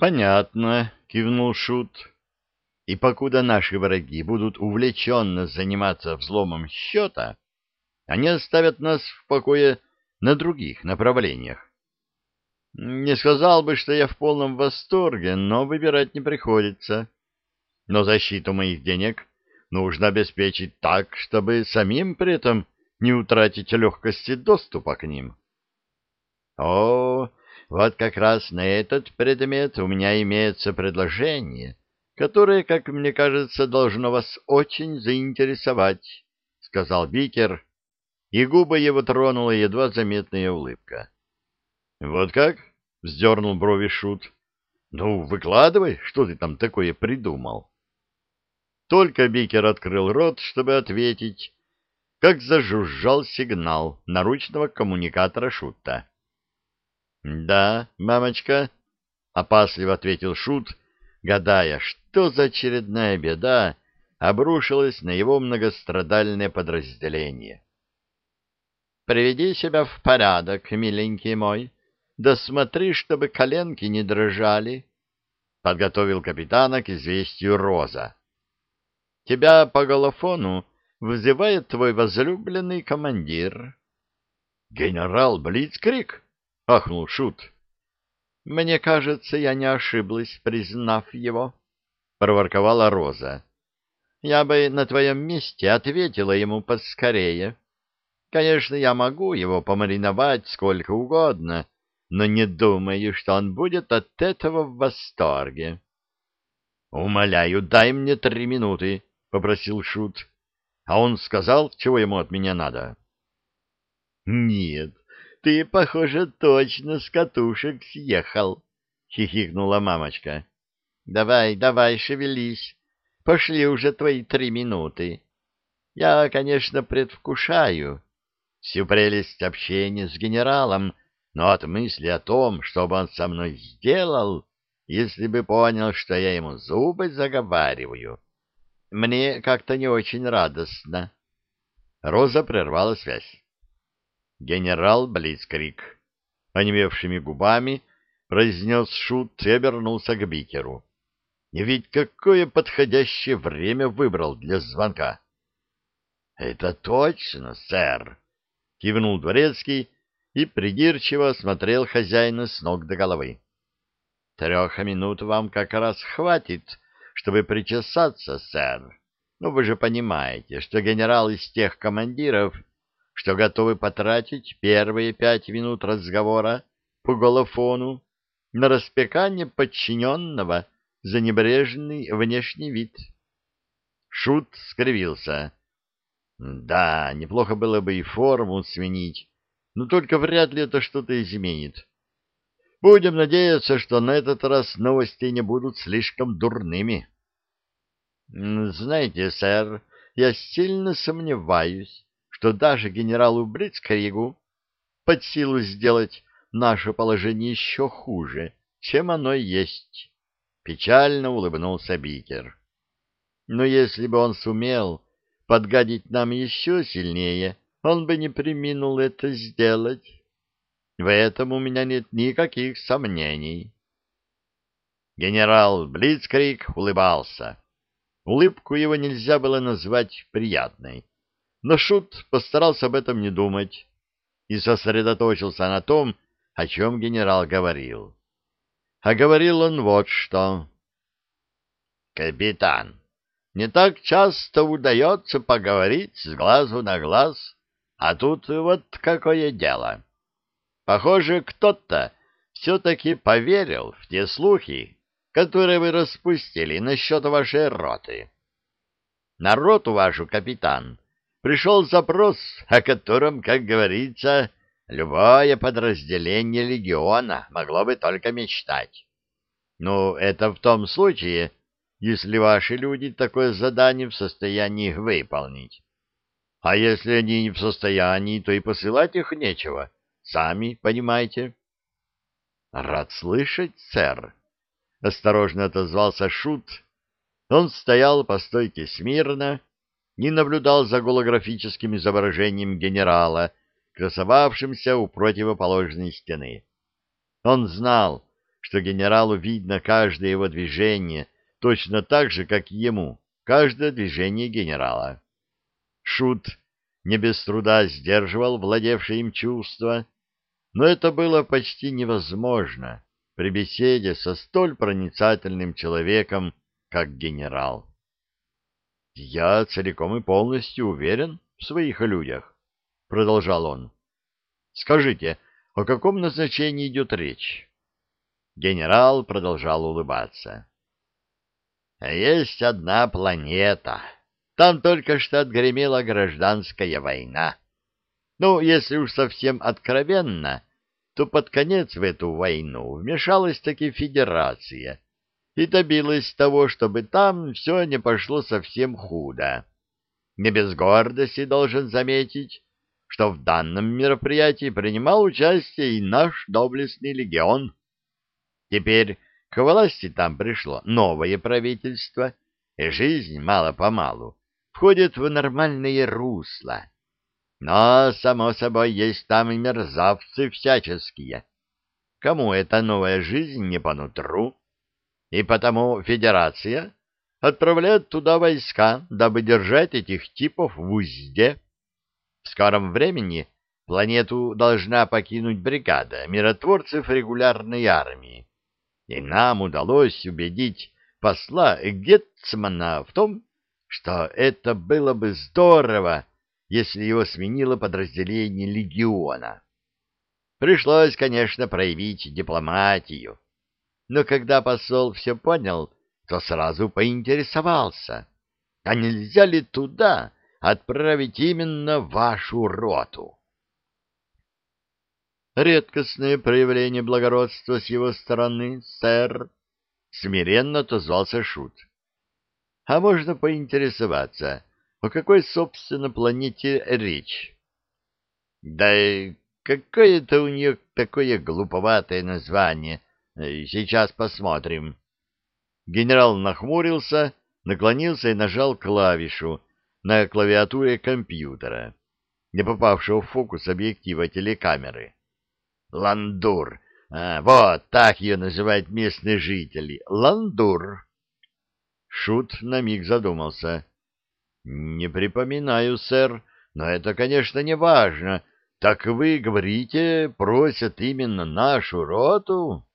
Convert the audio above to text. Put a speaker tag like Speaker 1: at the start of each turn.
Speaker 1: Понятно, кивнул Шут. И покуда наши враги будут увлеченно заниматься взломом счета, они оставят нас в покое на других направлениях. Не сказал бы, что я в полном восторге, но выбирать не приходится. Но защиту моих денег нужно обеспечить так, чтобы самим при этом не утратить легкости доступа к ним. О, вот как раз на этот предмет у меня имеется предложение, которое, как мне кажется, должно вас очень заинтересовать, — сказал Бикер, и губы его тронула едва заметная улыбка. — Вот как? — вздернул брови Шут. — Ну, выкладывай, что ты там такое придумал. Только Бикер открыл рот, чтобы ответить, как зажужжал сигнал наручного коммуникатора Шута. — Да, мамочка, — опасливо ответил Шут, гадая, что за очередная беда обрушилась на его многострадальное подразделение. — Приведи себя в порядок, миленький мой. Да смотри, чтобы коленки не дрожали, — подготовил капитана к известию Роза. — Тебя по голофону вызывает твой возлюбленный командир. — Генерал Блицкрик? — ахнул Шут. — Мне кажется, я не ошиблась, признав его, — проворковала Роза. — Я бы на твоем месте ответила ему поскорее. — Конечно, я могу его помариновать сколько угодно, но не думаю, что он будет от этого в восторге. — Умоляю, дай мне три минуты, — попросил Шут. А он сказал, чего ему от меня надо. — Нет, ты, похоже, точно с катушек съехал, — хихикнула мамочка. — Давай, давай, шевелись. Пошли уже твои три минуты. Я, конечно, предвкушаю всю прелесть общения с генералом, но от мысли о том, что бы он со мной сделал, если бы понял, что я ему зубы заговариваю, мне как-то не очень радостно. Роза прервала связь. Генерал Блицкрик, онемевшими губами, произнес шут и обернулся к Бикеру. Ведь какое подходящее время выбрал для звонка. — Это точно, сэр, — кивнул дворецкий и придирчиво смотрел хозяина с ног до головы. — Трех минут вам как раз хватит, чтобы причесаться, сэр. Ну, вы же понимаете, что генерал из тех командиров, что готовы потратить первые пять минут разговора по голофону на распекание подчиненного за небрежный внешний вид. Шут скривился. Да, неплохо было бы и форму сменить, но только вряд ли это что-то изменит. Будем надеяться, что на этот раз новости не будут слишком дурными. Знаете, сэр, я сильно сомневаюсь, что даже генералу Блицкригу под силу сделать наше положение еще хуже, чем оно есть. Печально улыбнулся Бикер. Но если бы он сумел подгадить нам еще сильнее, он бы не приминул это сделать. В этом у меня нет никаких сомнений. Генерал Блицкрик улыбался. Улыбку его нельзя было назвать приятной. Но Шут постарался об этом не думать и сосредоточился на том, о чем генерал говорил. А говорил он вот что. «Капитан, не так часто удается поговорить с глазу на глаз, а тут вот какое дело. Похоже, кто-то все-таки поверил в те слухи, которые вы распустили насчет вашей роты. На роту вашу, капитан, пришел запрос, о котором, как говорится, любое подразделение легиона могло бы только мечтать. Ну, это в том случае, если ваши люди такое задание в состоянии выполнить. А если они не в состоянии, то и посылать их нечего. Сами понимаете. — Рад слышать, сэр. — осторожно отозвался Шут. Он стоял по стойке смирно и наблюдал за голографическим изображением генерала, красовавшимся у противоположной стены. Он знал, что генералу видно каждое его движение, точно так же, как ему, каждое движение генерала. Шут не без труда сдерживал владевшее им чувство, но это было почти невозможно при беседе со столь проницательным человеком, как генерал. «Я целиком и полностью уверен в своих людях», — продолжал он. «Скажите, о каком назначении идет речь?» Генерал продолжал улыбаться. «Есть одна планета. Там только что отгремела гражданская война. Ну, если уж совсем откровенно, то под конец в эту войну вмешалась таки Федерация и добилась того, чтобы там все не пошло совсем худо. Не без гордости должен заметить, что в данном мероприятии принимал участие и наш доблестный легион. Теперь к власти там пришло новое правительство, и жизнь мало-помалу входит в нормальное русло. Но, само собой, есть там и мерзавцы всяческие. Кому эта новая жизнь не по нутру? И потому Федерация отправляет туда войска, дабы держать этих типов в узде. В скором времени планету должна покинуть бригада миротворцев регулярной армии. И нам удалось убедить посла Гетцмана в том, что это было бы здорово, если его сменило подразделение легиона. Пришлось, конечно, проявить дипломатию. Но когда посол все понял, то сразу поинтересовался, а нельзя ли туда отправить именно вашу роту? Редкостное проявление благородства с его стороны, сэр, — смиренно отозвался Шут. — А можно поинтересоваться, о какой, собственно, планете речь? Да какое-то у нее такое глуповатое название. Сейчас посмотрим. Генерал нахмурился, наклонился и нажал клавишу на клавиатуре компьютера, не попавшего в фокус объектива телекамеры. Ландур. А, вот так ее называют местные жители. Ландур. Шут на миг задумался. — Не припоминаю, сэр, но это, конечно, не важно. Так вы говорите, просят именно нашу роту?